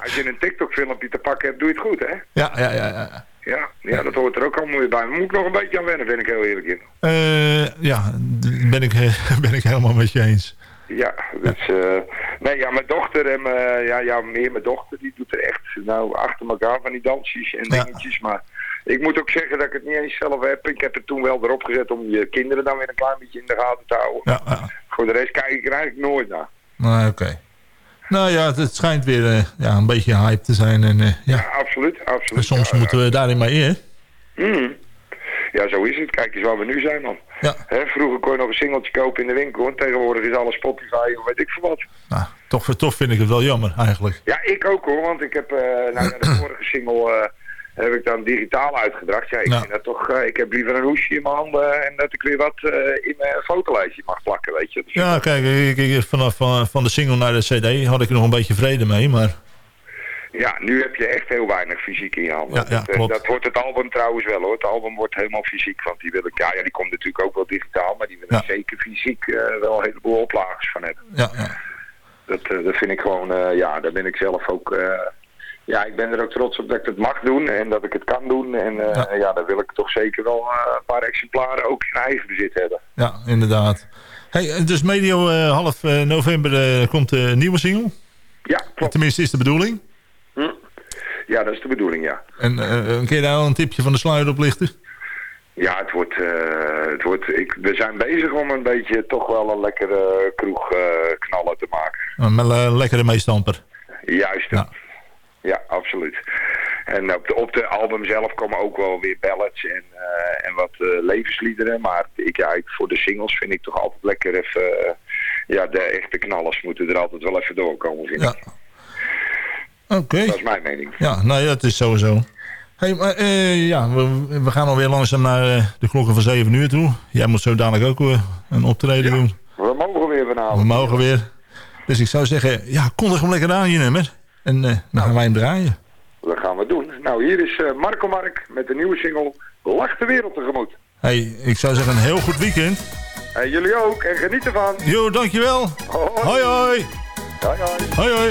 Als je een TikTok filmpje te pakken hebt, doe je het goed hè? ja, ja, ja, ja. Ja, ja, dat hoort er ook allemaal weer bij. Daar moet ik nog een beetje aan wennen, vind ik heel eerlijk in. Eh, ja, ben ik, ben ik helemaal met je eens. Ja, dus, eh, nee, ja, mijn dochter en ja, ja, meer mijn dochter, die doet er echt, nou, achter elkaar van die dansjes en dingetjes, maar ik moet ook zeggen dat ik het niet eens zelf heb. Ik heb het toen wel erop gezet om je kinderen dan weer een klein beetje in de gaten te houden. Ja, ja. Voor de rest kijk ik er eigenlijk nooit naar. Nou, oké. Nou ja, het, schijnt weer eh, ja, een beetje hype te zijn. En, eh, ja. Ja, absoluut, absoluut. En soms moeten we daarin maar in. hè? Mhm. Ja, zo is het. Kijk eens waar we nu zijn, man. Ja. Hè, vroeger kon je nog een singeltje kopen in de winkel. En tegenwoordig is alles Spotify of weet ik veel wat. Nou, toch, toch vind ik het wel jammer eigenlijk. Ja, ik ook hoor. Want ik heb eh nou, de vorige single heb ik dan digitaal uitgebracht. Ja, ik vind dat toch... eh, ik heb liever een hoesje in mijn handen en dat ik weer wat eh, in mijn fotolijstje mag plakken, weet je. Dus, Ja, kijk, ik, ik- vanaf van, van de single naar de cd had ik er nog een beetje vrede mee. Maar Ja, nu heb je echt heel weinig fysiek in je handen. Ja, ja, dat, eh, wordt het album trouwens wel hoor. Het album wordt helemaal fysiek. Want die wil ik... Ja, ja die komt natuurlijk ook wel digitaal. Maar die wil ik zeker fysiek eh, wel een heleboel oplagers van hebben. ja, ja. Dat, eh, dat vind ik gewoon, eh, ja, daar ben ik zelf ook, eh, ja, ik ben er ook trots op dat ik het mag doen en dat ik het kan doen. En eh, ja. daar wil ik toch zeker wel eh, een paar exemplaren ook in eigen bezit hebben. ja inderdaad. Hey, dus medio eh, half eh, november eh, komt de nieuwe single. Ja, klopt. Tenminste, is de bedoeling. Hm? Ja, dat is de bedoeling, ja. En eh, een keer daar al een tipje van de sluier oplichten? Ja, het wordt, eh, het wordt ik, we zijn bezig om een beetje toch wel een lekkere kroeg eh, knallen te maken. Een le- lekkere meestamper. Juist. Ja. Ja, absoluut. En op de, op de album zelf komen ook wel weer ballads en, eh, en wat eh, levensliederen. Maar ik, ja, ik, voor de singles vind ik toch altijd lekker even... eh, ja, de echte knallers moeten er altijd wel even doorkomen, vind Ja. ik. Oké. Dat is mijn mening. Ja, nou ja, het is sowieso. Hey, maar, ja, we, we gaan alweer langzaam naar de klokken van 7 uur toe. Jij moet zo dadelijk ook een optreden doen. We mogen weer vanavond. We mogen weer. Dus ik zou zeggen, ja, kondig hem lekker aan je nummer. En eh, dan gaan wij hem draaien. Dat gaan we doen. Nou, hier is eh, Marco Mark met de nieuwe single Lach de wereld tegemoet. Hey, ik zou zeggen een heel goed weekend. En jullie ook. En geniet ervan. Jo, dankjewel. Hoi hoi. Hoi hoi. Hoi hoi.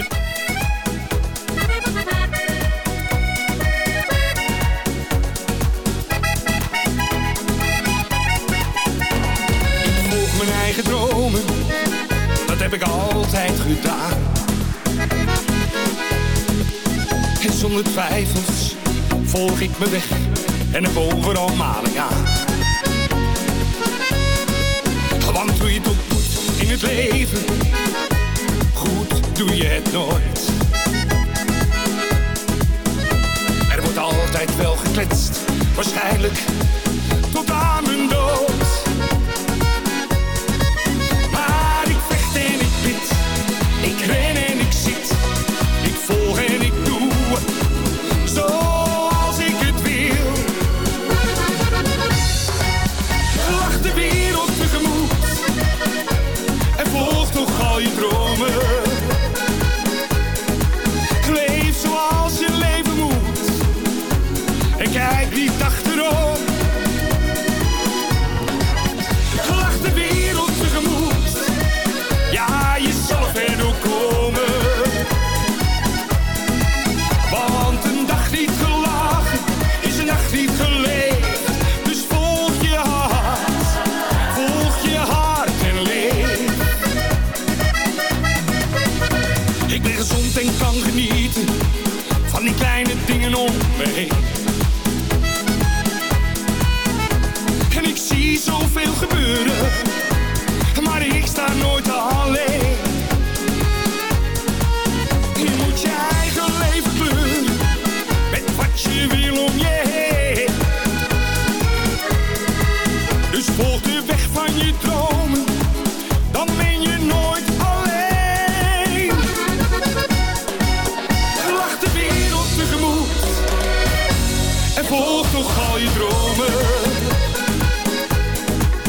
Ik volg mijn eigen dromen, dat heb ik altijd gedaan. Zonder twijfels volg ik mijn weg en heb overal maling aan. Want hoe je het in het leven, goed doe je het nooit. Er wordt altijd wel gekletst, waarschijnlijk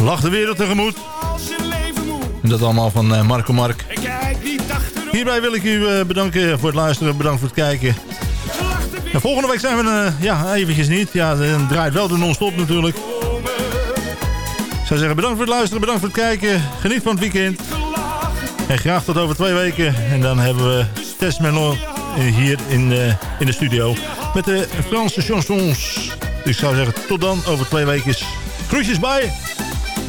Lach de wereld tegemoet. En dat allemaal van eh, Marco Mark. Hierbij wil ik u eh, bedanken voor het luisteren. Bedankt voor het kijken. En volgende week zijn we eh, ja, eventjes niet. Ja, dan draait wel de non-stop natuurlijk. Ik zou zeggen bedankt voor het luisteren. Bedankt voor het kijken. Geniet van het weekend. En graag tot over twee weken. En dan hebben we Tess Melon hier in, in de studio. Met de Franse chansons. Dus ik zou zeggen tot dan over twee weken. Groetjes bij.